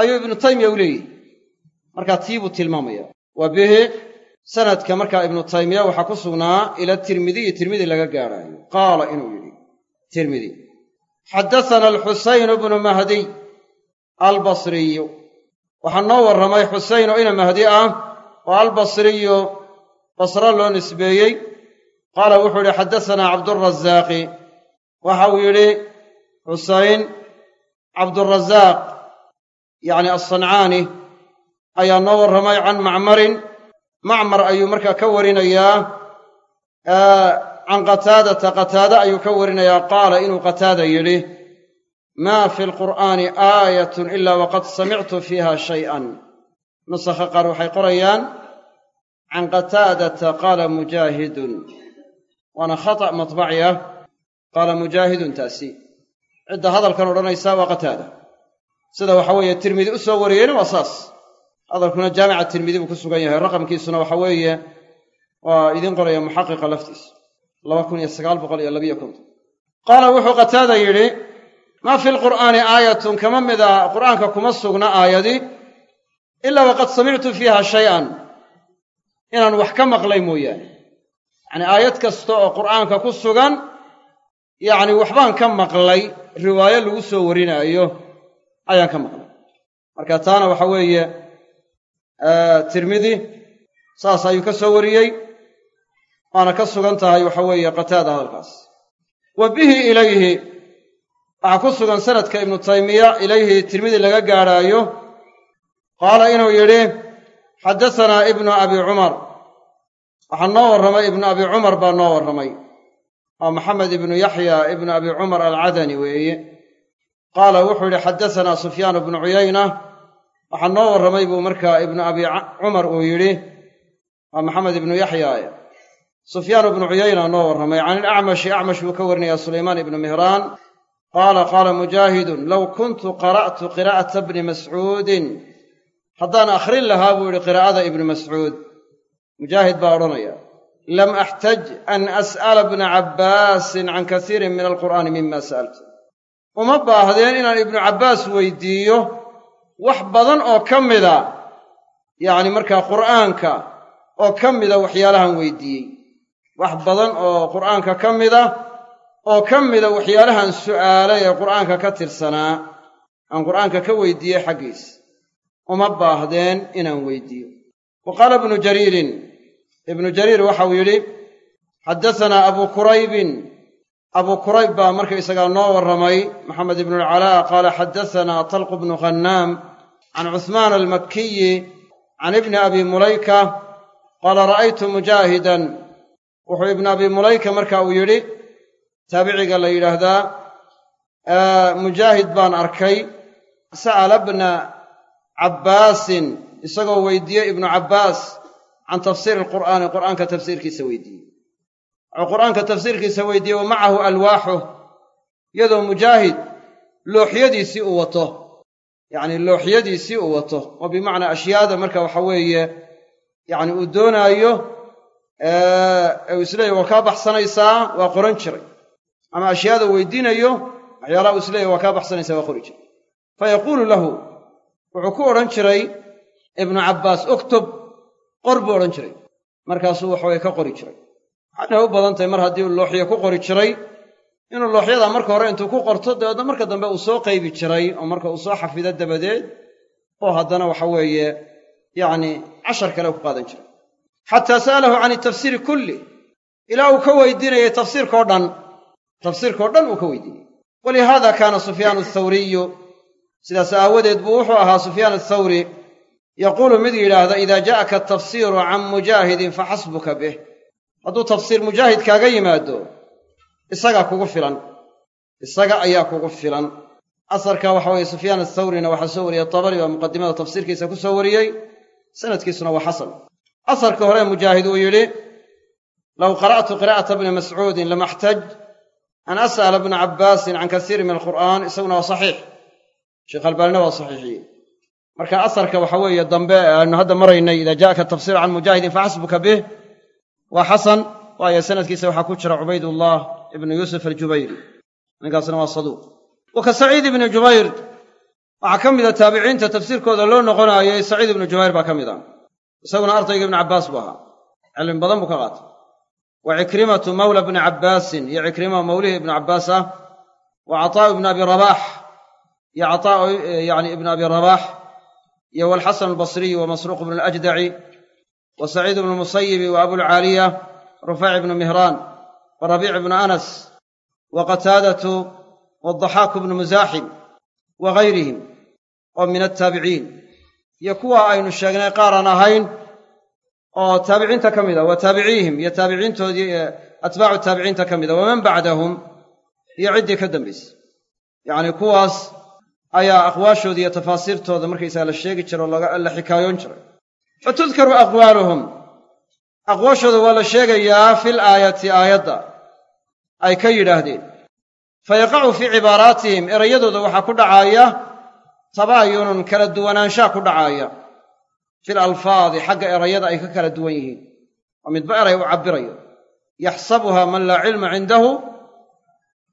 ayuu ibnu taymiya u leeyihi markaa tii buu tilmaamaya. Wa bihi sanadka markaa ibnu taymiya waxaa ku sugnaa ila tirmidiyi tirmidi laga gaadhaayo qaala inuu yidhi tirmidi xaddathana alxusaynu bnu mahdiy albasriyu. Waxaa noo warramay xusayn oo ina mahdi ah oo albasriyu basra loo nisbeeyey. Qaala wuxuu yidhi xaddasanaa cabdurazaaqi waxa uu yidhi xusayn cabdurazaaq yacni alsancaani ayaa noo warramay can macmarin. Macmar ayuu markaa ka warinayaa can qataadata qataada ayuu ka warinayaa qaala inuu qataada yidhi maa fi lqur'aani aayatun ila waqad samictu fiiha shay'an. Nusakha qaar waxay qorayaan can qataadata qaala mujaahidun. Waana khata' matbaci qaala mujaahidun taasi. Cidda hadalkan odhanaysa waa qataada sida waxa weeye tirmidi u soo wariyeyna waa saas. Hadalkuna jaamica tirmidi buu ku sugan yahay. Raqamkiisuna waxa weeye waa idiin qoraya muxaqiqa laftiisa laba kun iyo sagaal boqol iyo labiyo konton. Qaala wuxuu qataada yidhi maa fi lqur'aani aayatun kama mid a qur'aanka kuma sugna aayadi? Ilaa waqad samictu fiiha shay-an. Inaan wax ka maqlay mooyaane. Yacnii aayad kasta oo qur'aanka ku sugan yacni waxbaan ka maqlay riwaayo lagu soo warinaayo ayaan ka maqlay. Marka taana waxa weeye tirmidi saas ayuu ka soo wariyey waana ka sugan tahay waxa weeye qataada hadalkaas wa bihi ilayhi waxaa ku sugan sanadka ibnu taymiya ilayhi tirmidi laga gaadhaayo qaala inuu yidhi xaddasanaa ibnu abi cumar. Waxaa noo warramay ibnu abi cumar baa noo warramay. Waa maxamed ibnu yaxya ibnu abi cumar alcadani weeye qaala wuxuu yidhi xaddasanaa sufyaan bnu cuyayna waxaa noo warramay buu markaa ibnu abi cumar uu yidhi waa maxamed ibnu yaxya. Sufyaan ibnu cuyayna noo warramay can ilacmashi acmash buu ka warinayaa sulaymaan ibnu mihraan. Qaala qaala mujaahidun low kuntu qara'tu qiraa'ata bni mascuudin. Haddaan akhrin lahaa buu yihi qiraa'ada ibni mascuud. Mujaahid baa odhanaya lam axtaj an as'ala bna cabbaasin can kasiirin min alqur'aani mima sa'altu uma baahdeen inaan ibnu cabbaas weydiiyo wax badan oo ka mida yacni markaa qur'aanka oo ka mida waxyaalahan weydiiyey. Wax badan oo qur'aanka ka mida oo ka mida waxyaalahan su'aalay ee qur'aanka ka tirsanaa. Aan qur'aanka ka weydiiyey xaggiis. Uma baahdeen inaan weydiiyo. Wa qaala ibnu jariirin. Ibnu jariir waxau yidhi xaddasanaa abuu kuraybin abuu kurayb baa markaysagaa noo warramay maxamed ibnu alcalaa qaala xaddasanaa talqu bnu khannaam can cuhmaan almakkiyi can ibni abi mulayka. Qaala ra'aytu mujaahidan. Wuxuu ibnu abi mulayka marka uu yidhi taabiciga la yidhaahdaa mujaahid baan arkay sa'ala bna cabbaasin isagoo weydiiyey ibnu cabbaas can tafsiiri alqur'aani qur'aanka tafsiirkiisa weydiiyey wuxuu qur'aanka tafsiirkiisa weydiiyey wa macahu alwaaxuh iyadoo mujaahid looxyadiisii uu wato. Yacni looxyadiisii uu wato. Oo bimacnaa ashyaada marka waxa weeye yacni uu doonaayo uu isleeyahy waa kaa baxsanaysaa waa qoran jiray. Ama ashyaada weydiinayo waxyaalaha uu isleeyahy waa kaa baxsanaysaa waa qori jiray. Fa yaquulu lahu wuxuu ku odhan jiray ibnu cabbaas uktub qor buu odhan jiray. Markaasuu waxaweye ka qori jiray waxaana u badan tahay mar haddii uu looxyo ku qori jiray inuu looxyada marka hore intuu ku qorto dabeedna marka dambe uu soo qaybi jiray oo marka uu soo xafido dabadeed oo haddana waxa weeye yacni cashar kale ku qaadan jiray. Xataa sa'alahu can itafsiiri kulli ilaa uu ka weydiinayay tafsiirkao dhan tafsiirkao dhan uu ka weydiinayay. Walihaada kaana sufyaanu athawriyu sidaas aawadeed buu wuxuu ahaa sufyaan athawri yaquulu mid yidhaahda idaa jaa'aka atafsiiru can mujaahidin faxasbuka bih hadduu tafsiir mujaahid kaaga yimaado isagaa kugu filan. Isaga ayaa kugu filan. Asarka waxa weeye sufyaan athawrina waxaa soo wariyey tabari baa muqadimada tafsiirkiisa ku soo wariyey. Sanadkiisuna waa xasan. Asarka hore mujaahid uu yidhi low qara'tu qiraa'ata bni mascuudin lam axtaj an as'ala bna cabbaasin can kasiirin min alqur'aan isaguna waa saxiix. Sheekh albaanina waa saxiixiyey marka asarka waxa weeye dambe aanu hadda maraynay ida jaaka tafsir can mujaahidin faxasbuka bih waa xasan waayo sanadkiisa waxaa ku jira cubaydullah ibnu yuusuf aljubayri ninkaasna waa saduuq wa ka saciid ibni jubayr. Waxaa ka mida taabiciinta tafsiirkooda loo noqonaayay saciid ibnu jubayr baa ka mid ah. Isaguna ardayga ibnu cabbaas buu ahaa. Cilmi badan buu ka qaatay. Wa cikrimatu mawla bni cabbaasin iyo cikrima mawlihi ibnu cabbaas ah. Wa cataa'u ibnu abi rabaax iyo cataa'u yani ibnu abi rabaax iyo walxasan albasriy wa masruuq ibnu alajdaci abulcaaliya rufayc ibnu mihraan wa rabiic ibnu anas wa qataadatu wadaxaaku ibnu musaaxim wa gayrihim oo min altaabiciin iyo kuwa aynu sheegnay qaaraan ahayn oo taabiciinta ka mid a wa taabiciihim iyo taabiciintoodii atbaacu taabiciinta ka mid a waman bacdahum iyo ciddii ka dambaysay yacni kuwaas ayaa aqwaashooda iyo tafaasiirtooda markaysaga la sheegi jira oo la xikaayoon jiray fa tudkaru aqwaaluhum aqwaashooda waa la sheegayaa fil aayati aayadda ay ka yidhaahdeen fa yaqacu fii cibaaraatihim erayadooda waxaa ku dhacaaya tabaayunun kala duwanaanshaa ku dhacaaya fil alfaadi xagga erayada ay ka kala duwan yihiin oo midba eray u cabbirayo yaxsabuha man laa cilma cindahu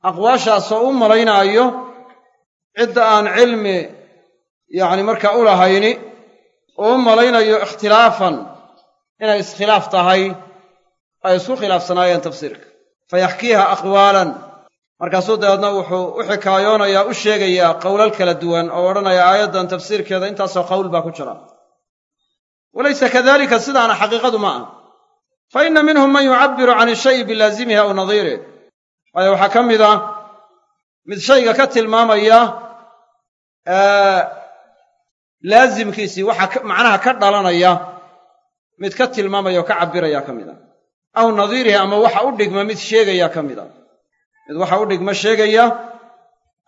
aqwaashaasoo u malaynaayo cidda aan cilmi yacni markaa u lahayni oo u malaynayo ikhtilaafan inay iskhilaaf tahay ay isku khilaafsanaayeen tafsiirka. Fa yaxkiiha aqwaalan. Markaasuu dabeedna wuxuu u xikaayoonayaa u sheegayaa qowlal kala duwan oo odhanaya aayaddan tafsiirkeeda intaasoo qowl baa ku jira. Walaysa kadalika sidaana xaqiiqadu ma aha. Fa inna minhum man yucabbiru can ishayi bilaazimihi aw nadiirih waayo waxaa ka mid ah mid shayga ka tilmaamaya laazimkiisii waxa macnaha ka dhalanaya mid ka tilmaamaya oo ka cabbiraya ka mid a. Aw nadiirihi ama waxa u dhigma mid sheegaya ka mid a. Mid waxa u dhigma sheegaya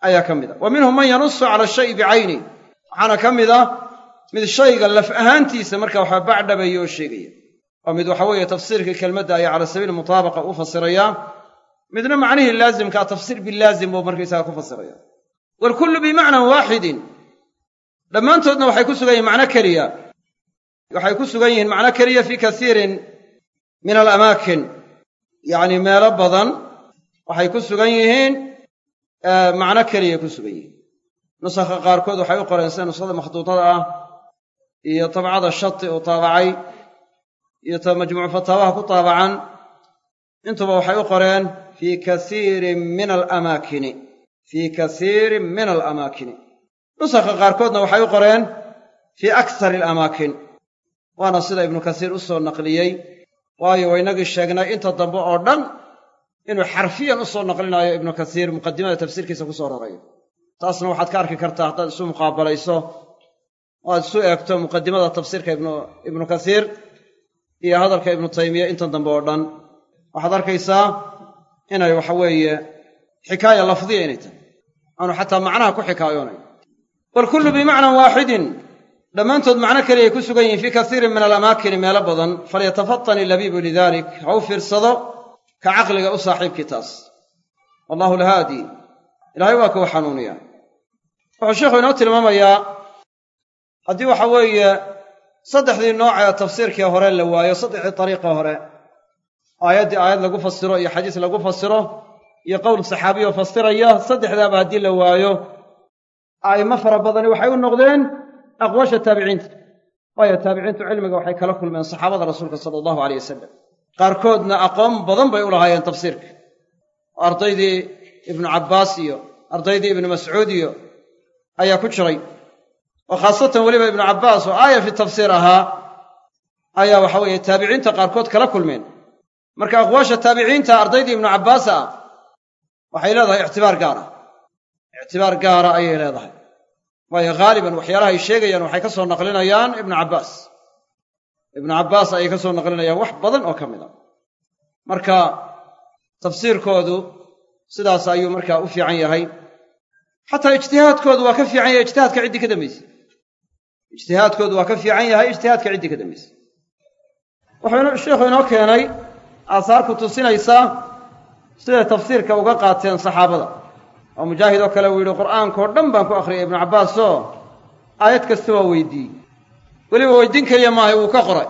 ayaa ka mid a. Wa minhum man yanusu cala shayi bicayni waxaana ka mid a mid shayga laf ahaantiisa marka waxaa bacdhabaya oo sheegaya. Oo mid waxa weeye tafsiirkii kelmadda ayaa cala sabiili mutaabaqa u fasirayaa midna macnihii laazimkaa tafsiir bilaazim buu markaysaga ku fasiraya. Waalkullu bimacnan waaxidin dhammaantoodna waxay ku sugan yihiin macno keliya. Waxay ku sugan yihiin macno keliya fii kasiirin min alamaakin. Yacni meelo badan waxay ku sugan yihiin macno keliyay ku sugan yihiin. Nusakha qaarkood waxay u qoreen sida nuskhada makhduudada ah iyo tabcada shati uu taabacay iyo ta majmuucu fataawaha ku taabacan. Intuba waxay u qoreen fii kasiirin min alamaakini. Fii kasiirin min alamaakini nusakha qaarkoodna waxay u qoreen fii aksari alamaakin. Waana sida ibnu kasiir u soo naqliyey waayo waynagii sheegnay inta dambe oo dhan inuu xarfiyan u soo naqlinaayo ibnu kasiir muqadimada tafsiirkiisa ku soo rarayo taasna waxaad ka arki kartaa haddaad isu muqaabalayso oo aad isu eegto muqadimada tafsiirka ibnu kasiir iyo hadalka ibnu taymiya intan dambe oo dhan. Waxaad arkaysaa inay waxa weeye xikaaya lafdiya inay tahay. Aanu xataa macnaha ku xikaayoonayn waalkullu bimacnan waaxidin dhammaantood macno keliyay ku sugan yihiin fii kasiirin min alamaakini meelo badan. Falyatafatan ilabiibu lidalik ha u fiirsado ka caqliga u saaxiibkii taas. Wallahu alhaadi. Ilahay waa kuwa xanuuniya. Wuxuu sheikhu inoo tilmaamayaa haddii waxa weeye saddexdii nooc ee tafsiirkii hore la waayo saddexdii dariiqa hore aayaddii aayad lagu fasiro iyo xadiis lagu fasiro iyo qowl saxaabiyo fasiraya saddexdaaba haddii la waayo a'immo fara badani waxay u noqdeen aqwaasha taabiciinta. Waayo taabiciintu cilmiga waxay kala kulmeen saxaabada rasuulka sala allahu aleyh wasalam qaarkoodna aqoon badan bay u lahaayeen tafsiirka. Oo ardaydii ibnu cabbaas iyo ardaydii ibnu mascuud iyo ayaa ku jiray. Oo khaasatan weliba ibnu cabbaas oo aaya fi tafsiir ahaa ayaa waxa weeye taabiciinta qaarkood kala kulmeen. Marka aqwaasha taabiciinta ardaydii ibnu cabbaas ah waxay leedahay ictibaar gaara ictibaar gaara ayay leedahay. Waayo haaliban waxyaalaha ay sheegayaan waxay ka soo naqlinayaan ibnu cabbaas. Ibnu cabbaas ayay ka soo naqlinayaan wax badan oo ka mid a marka tafsiirkoodu sidaas ayuu markaa u fiican yahay. Xataa ijtihaadkoodu waa ka fiican yahay ijtihaadka ciddii ka dambaysay. Ijtihaadkoodu waa ka fiican yahay ijtihaadka ciddii ka dambaysay. Wuxuu sheikhu inoo keenay aasaarku tusinaysaa siday tafsiirka uga qaateen saxaabada oo mujaahid oo kale uu yidhi qur'aankao dhan baan ku akhriyay ibnu cabbaasoo aayad kasta waa weydiiyey. Weliba weydiin keliya maahay wuu ka qoray.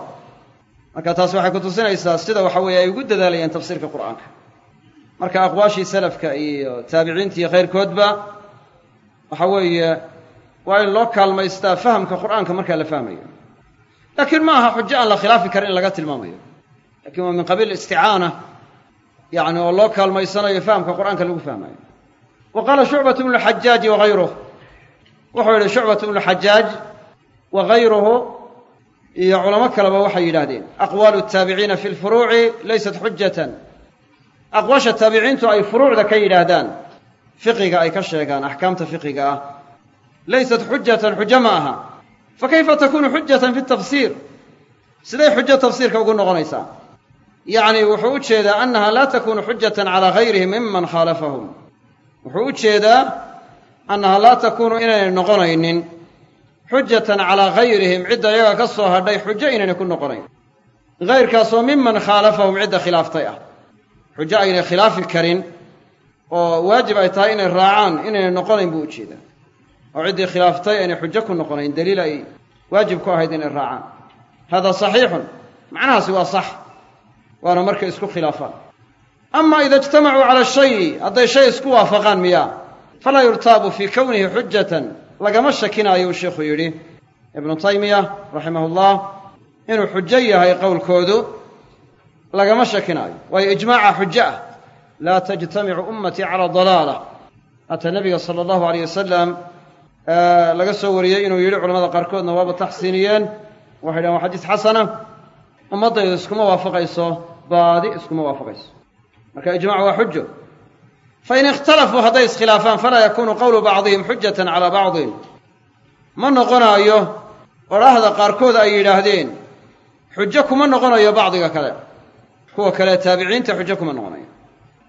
Marka taas waxay ku tusinaysaa sida waxa weeye ay ugu dadaalayeen tafsiirka qur'aanka. Marka aqwaashii salafka iyo taabiciinta iyo khayrkoodba waxa weeye waa in loo kaalmaystaa fahamka qur'aanka markaa la fahmayo. Laakiin ma aha xujo aan la khilaafi karin in laga tilmaamayo. Lakin waa min qabiil isticaana yani oo loo kaalmaysanayo fahamka qur'aanka lagu fahmayo wa qaala shucbatu bnu lxajaaji wagayruh wuxuu yidhi shucbatu bnu xajaaj wa gayruhu iyo culamo kaleba waxay yidhaahdeen aqwaalu taabiciina fi lfuruuci laysat xujatan aqwaasha taabiciintu ay furuucda ka yidhaahdaan fiqiga ay ka sheegaan axkaamta fiqiga ah laysat xujatan xujo ma aha fakayfa takunu xujatan fi tafsiir siday xujo tafsiirka ugu noqonaysaa yacni wuxuu u jeedaa annaha laa takunu xujatan calaa gayrihi miman khaalafahum wuxuu u jeedaa annaha laa takunu inaynay noqonaynin xujatan calaa gayrihim cidda iyaga ka soo hadhay xujo inaynay ku noqonayn. Gayrkaasoo miman khaalafahum cidda khilaaftay ah. Xujo aynay khilaafi karin oo waajib ay tahay inay raacaan inaynay noqonayn buu u jeedaa. Oo ciddii khilaaftay aynay xujo ku noqonayn daliil ay waajib ku ahayd inay raacaan. Hada saxiixun macnahaasi waa sax waana markay isku khilaafaan ama ida ijtamacuu cala shayi hadday shay isku waafaqaan miya falaa yurtaabu fii kownihi xujatan lagama shakinaayo uu sheikhu yidhi. Ibnu taymiya raximahullah inuu xujo yahay qowlkoodu lagama shakinaayo waayo ijmaaca xujo ah. Laa tajtamicu ummatii cala dalaala. Haata nebiga sala allahu aleyh wasalam laga soo wariyey inuu yidhi culamada qaarkoodna waaba taxsiiniyeen. Waxay dhahen waa xadiis xasana. Ummaddaydu iskuma waafaqayso baadi iskuma waafaqayso marka ijmac waa xujo fain ikhtalafuu hadday iskhilaafaan falaa yakunu qowlu bacdihim xujatan calaa bacdin. Ma noqonaayo odhaahda qaarkood ay yidhaahdeen xujo kuma noqonayo bacdiga kale. Kuwa kale taabiciinta xujo kuma noqonayo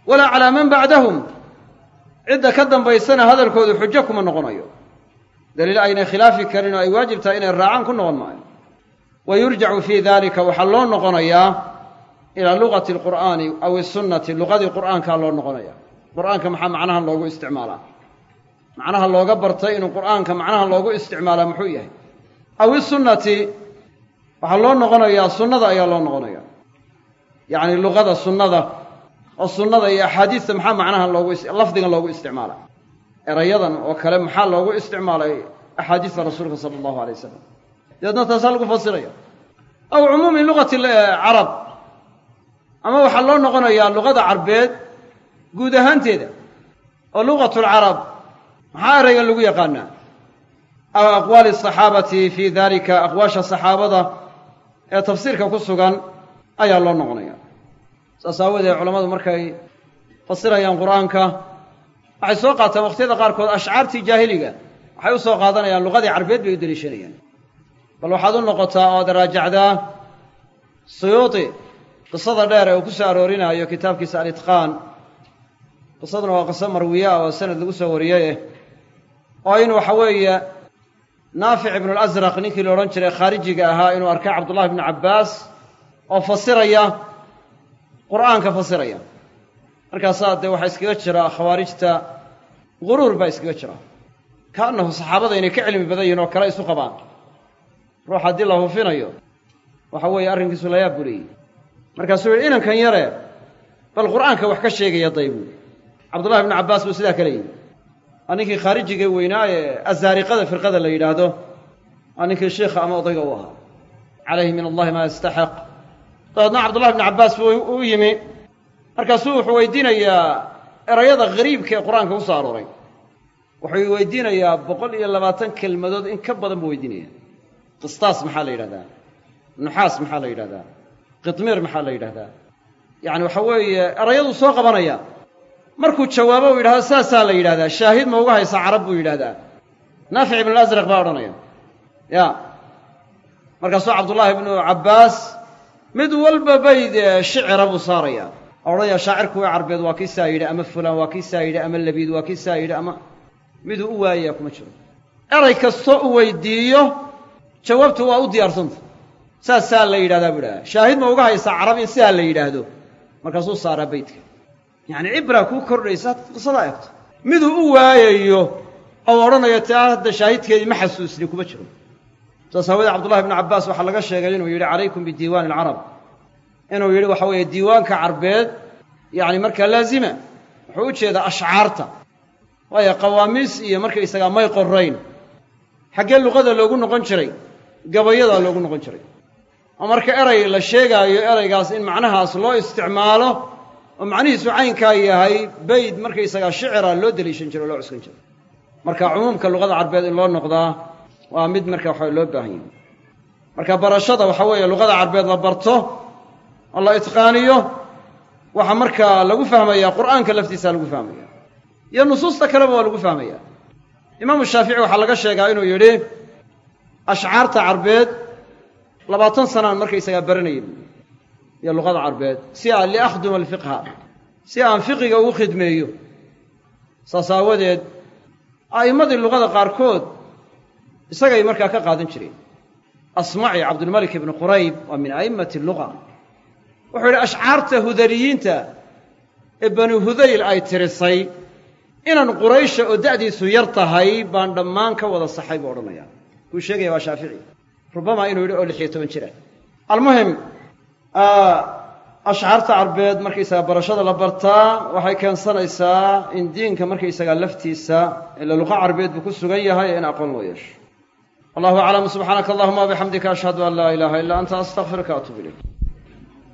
walaa calaa man bacdahum cidda ka dambaysana hadalkoodu xujo kuma noqonayo. Daliil aynay khilaafi karin oo ay waajib tahay inay raacaan ku noqon maayo. Wa yurjacu fii dalika waxaa loo noqonayaa ilaa luqati alqur'aani aw isunnati luqadii qur'aankaa loo noqonaya. Qur'aanka maxaa macnahan loogu isticmaalaa? Macnaha looga bartay inuu qur'aanka macnaha loogu isticmaalaa muxuu yahay? Aw isunnati waxaa loo noqonayaa sunnada ayaa loo noqonaya yacni luqada sunnada oo sunnada iyo axaadiista maxaa macnahan loogu lafdigan loogu isticmaala erayadan oo kale maxaa loogu isticmaalay axaadiista rasuulka sala allahu alay wasalam dabeedna taasaa lagu fasiraya. Aw cumuumi luqati carab ama waxaa loo noqonayaa luqada carbeed guud ahaanteeda oo luqatu lcarab maxaa eraygan lagu yaqaanaa? Aw aqwaali asaxaabati fii dalika aqwaasha saxaabada ee tafsiirka ku sugan ayaa loo noqonaya. Saas aawadeed culammadu markay fasirayaan qur'aanka waxay soo qaataan waqtiyada qaarkood ashcaartii jaahiliga waxay u soo qaadanayaan luqadii carbeed bay u deliishanayaan bal waxaad u noqotaa ood raajacdaa suyuuti qisada dheer ee uu ku soo aroorinaayo kitaabkiisa alitqaan. Qisaduna waa qiso marwiya oo sanad lagu soo wariyey eh. Oo in waxa weeye naafic ibnulasraq ninkii la odhan jiray khaarijiga ahaa inuu arkay cabdullahi bnu cabbaas oo fasiraya qur'aanka fasiraya. Markaasaa dee waxaa iskaga jira khawaarijta guruur baa iskaga jira. Kaannahu saxaabada inay ka cilmi badan yihiin oo kale isu qabaan. Ruux haddii la hufinayo waxa weeye arrinkiisu layaab buleeyey markaasuu yihi inankan yare bal qur'aanka wax ka sheegaya day buuli cabdullahi bnu cabbaas buu sidaa kale yidhi waa ninkii khaarijigee weynaa ee azaariqada firqada la yidhaahdo. Waa ninkii sheikha ama odayga u ahaa. Calayhi min allahi maa yastaxaq dabeedna cabdullahi bnu cabbaas buu u yimi. Markaasuu wuxuu weydiinayaa erayada hariibka ee qur'aanka ku soo arooray. Wuxuu weydiinayaa boqol iyo labaatan kelmadood in ka badan buu weydiinaya qistaas maxaa la yidhahdaa? Nuxaas maxaa la yidhahdaa qitmiir maxaa la yidhahdaa? Yacni waxa weeye erayaduu soo qabanaya. Markuu jawaabo u yidhahdo saasaa la yidhahdaa. Shaahid ma uga haysaa carab buu yidhahdaa. Naafic ibnulasraq baa odhanaya. Ya. Markaasuu cabdullaahi ibnu cabbaas mid walba bayd shicira buu saaraya. Odhanaya shaacirku waa carbeed waa kii saa yidhi ama fulaan waa kii saa yidhi ama labiid waa kii saa yidhi ama miduu u waayaya kuma jiro. Eray kastoo u weydiiyo jawaabtu waa u diyaarsanta saasaa la yidhahdaa buu idhahdaa shaahid ma uga haysaa carab in sidaa la yidhaahdo. Markaasuu saaraa beydka yacni cibraa kuu kordhaysa haddaad qisada eegto miduu u waayayo ou odhanayo taa hadda shaahidkeedii ma xasuusni kuma jiro. Saas aawadee cabdullahi ibnu cabbaas waxaa laga sheegay inuu yidhi calaykum bidiiwaani alcarab. Inuu yidhi waxa weeye diiwaanka carbeed yacni markaa laazima wuxuu u jeedaa ashcaarta. Waayo qawaamiis iyo markaysagaa may qorayn xaggee luqada loogu noqon jiray gabayadaa loogu noqon jiray oo marka eray la sheegaayo eraygaas in macnahaas loo isticmaalo oo macnihiisu caynkaa yahay bayd markaysagaa shicira loo deliishan jiro o loo cuskan jiro. Marka cumuumka luqada carbeed in loo noqdaa waa mid marka waxa loo baahan yahay. Marka barashada waxa weeye luqada carbeed la barto oo la itqaaniyo waxaa markaa lagu fahmayaa qur'aanka laftiisa lagu fahmaya. Iyo nusuusta kaleba waa lagu fahmaya. Imaamu shaafici waxaa laga sheegaa inuu yidhi ashcaarta carbeed labaatan sanaan markaysagaa baranayay buui iyo luqada carbeed. Si aan liakhduma alfiqha si aan fiqiga ugu khidmeeyo saas aawadeed a'immadii luqada qaarkood isagay markaa ka qaadan jireen. Asmaci cabdulmalik ibnu qurayb waa min a'immati luqa wuxuu yidhi ashcaarta hudaliyiinta ee banu hudayl ay tirisay inaan quraysha oo da'diisu yar tahay baan dhammaan ka wada saxay buu odhanaya kuu sheegaya waa shaafici rubama inuu yidhi oo lix iyo toban jira. Almuhim ashcaarta carbeed markaysaga barashada la bartaa waxay keensanaysaa in diinka markaysaga laftiisa ila luqa carbeed buu ku sugan yahay in aqoon loo yeesho. Wallahu aclam subxaanaka allahuma wabixamdika ashhadu an laa ilaaha illa anta astaqfiruka atub ilayk